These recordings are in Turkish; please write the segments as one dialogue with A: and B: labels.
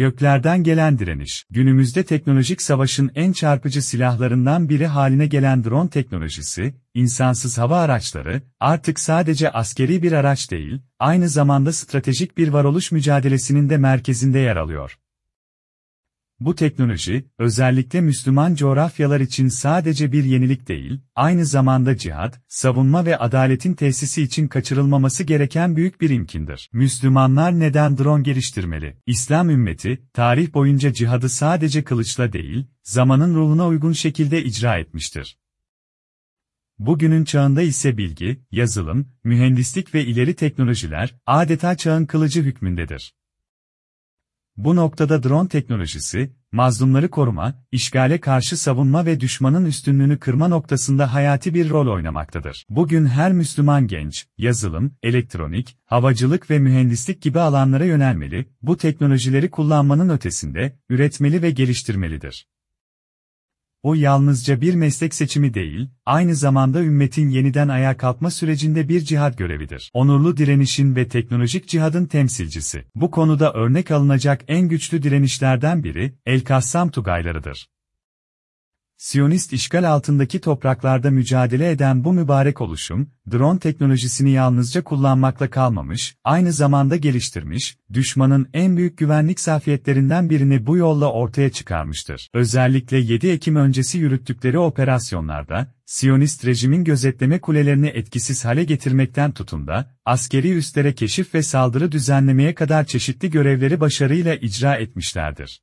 A: Göklerden gelen direniş. Günümüzde teknolojik savaşın en çarpıcı silahlarından biri haline gelen drone teknolojisi, insansız hava araçları, artık sadece askeri bir araç değil, aynı zamanda stratejik bir varoluş mücadelesinin de merkezinde yer alıyor. Bu teknoloji, özellikle Müslüman coğrafyalar için sadece bir yenilik değil, aynı zamanda cihat, savunma ve adaletin tesisi için kaçırılmaması gereken büyük bir imkindir. Müslümanlar neden drone geliştirmeli? İslam ümmeti, tarih boyunca cihadı sadece kılıçla değil, zamanın ruhuna uygun şekilde icra etmiştir. Bugünün çağında ise bilgi, yazılım, mühendislik ve ileri teknolojiler, adeta çağın kılıcı hükmündedir. Bu noktada drone teknolojisi, mazlumları koruma, işgale karşı savunma ve düşmanın üstünlüğünü kırma noktasında hayati bir rol oynamaktadır. Bugün her Müslüman genç, yazılım, elektronik, havacılık ve mühendislik gibi alanlara yönelmeli, bu teknolojileri kullanmanın ötesinde, üretmeli ve geliştirmelidir. O yalnızca bir meslek seçimi değil, aynı zamanda ümmetin yeniden ayağa kalkma sürecinde bir cihad görevidir. Onurlu direnişin ve teknolojik cihadın temsilcisi. Bu konuda örnek alınacak en güçlü direnişlerden biri, El-Kassam Tugaylarıdır. Siyonist işgal altındaki topraklarda mücadele eden bu mübarek oluşum, drone teknolojisini yalnızca kullanmakla kalmamış, aynı zamanda geliştirmiş, düşmanın en büyük güvenlik zafiyetlerinden birini bu yolla ortaya çıkarmıştır. Özellikle 7 Ekim öncesi yürüttükleri operasyonlarda, Siyonist rejimin gözetleme kulelerini etkisiz hale getirmekten tutun da, askeri üslere keşif ve saldırı düzenlemeye kadar çeşitli görevleri başarıyla icra etmişlerdir.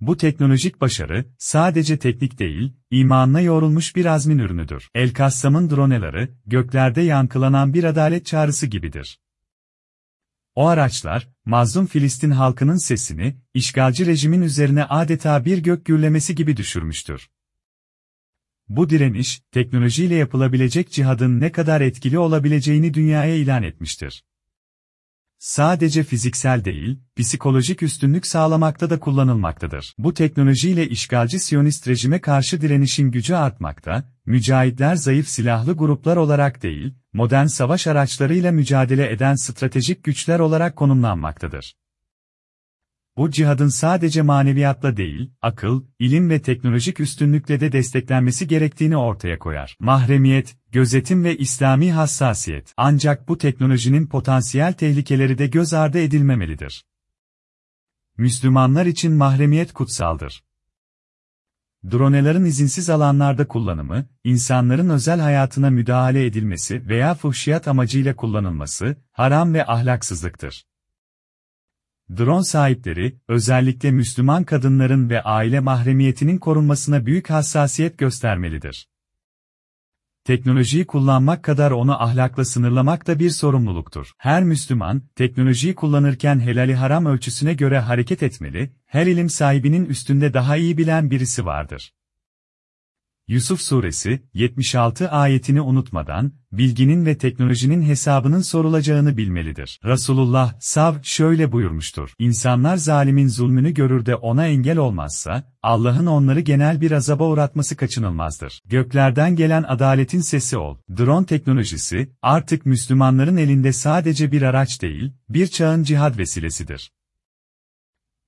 A: Bu teknolojik başarı, sadece teknik değil, imanla yoğrulmuş bir azmin ürünüdür. El-Kassam'ın droneları, göklerde yankılanan bir adalet çağrısı gibidir. O araçlar, mazlum Filistin halkının sesini, işgalci rejimin üzerine adeta bir gök gürlemesi gibi düşürmüştür. Bu direniş, teknolojiyle yapılabilecek cihadın ne kadar etkili olabileceğini dünyaya ilan etmiştir sadece fiziksel değil, psikolojik üstünlük sağlamakta da kullanılmaktadır. Bu teknolojiyle işgalci Siyonist rejime karşı direnişin gücü artmakta, mücahitler zayıf silahlı gruplar olarak değil, modern savaş araçlarıyla mücadele eden stratejik güçler olarak konumlanmaktadır. Bu cihadın sadece maneviyatla değil, akıl, ilim ve teknolojik üstünlükle de desteklenmesi gerektiğini ortaya koyar. Mahremiyet, gözetim ve İslami hassasiyet. Ancak bu teknolojinin potansiyel tehlikeleri de göz ardı edilmemelidir. Müslümanlar için mahremiyet kutsaldır. Dronelerin izinsiz alanlarda kullanımı, insanların özel hayatına müdahale edilmesi veya fuhşiyat amacıyla kullanılması, haram ve ahlaksızlıktır. Drone sahipleri, özellikle Müslüman kadınların ve aile mahremiyetinin korunmasına büyük hassasiyet göstermelidir. Teknolojiyi kullanmak kadar onu ahlakla sınırlamak da bir sorumluluktur. Her Müslüman, teknolojiyi kullanırken helali haram ölçüsüne göre hareket etmeli, her ilim sahibinin üstünde daha iyi bilen birisi vardır. Yusuf Suresi, 76 ayetini unutmadan, bilginin ve teknolojinin hesabının sorulacağını bilmelidir. Resulullah, sav, şöyle buyurmuştur. İnsanlar zalimin zulmünü görür de ona engel olmazsa, Allah'ın onları genel bir azaba uğratması kaçınılmazdır. Göklerden gelen adaletin sesi ol. Drone teknolojisi, artık Müslümanların elinde sadece bir araç değil, bir çağın cihad vesilesidir.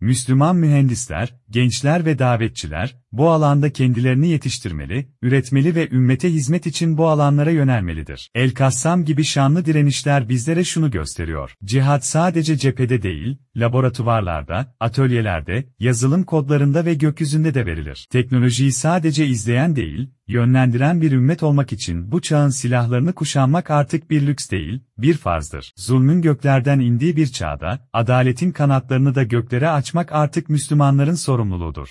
A: Müslüman mühendisler, gençler ve davetçiler, bu alanda kendilerini yetiştirmeli, üretmeli ve ümmete hizmet için bu alanlara yönelmelidir. El-Kassam gibi şanlı direnişler bizlere şunu gösteriyor. Cihat sadece cephede değil, laboratuvarlarda, atölyelerde, yazılım kodlarında ve gökyüzünde de verilir. Teknolojiyi sadece izleyen değil, yönlendiren bir ümmet olmak için bu çağın silahlarını kuşanmak artık bir lüks değil, bir farzdır. Zulmün göklerden indiği bir çağda, adaletin kanatlarını da göklere açmak artık Müslümanların sorumluluğudur.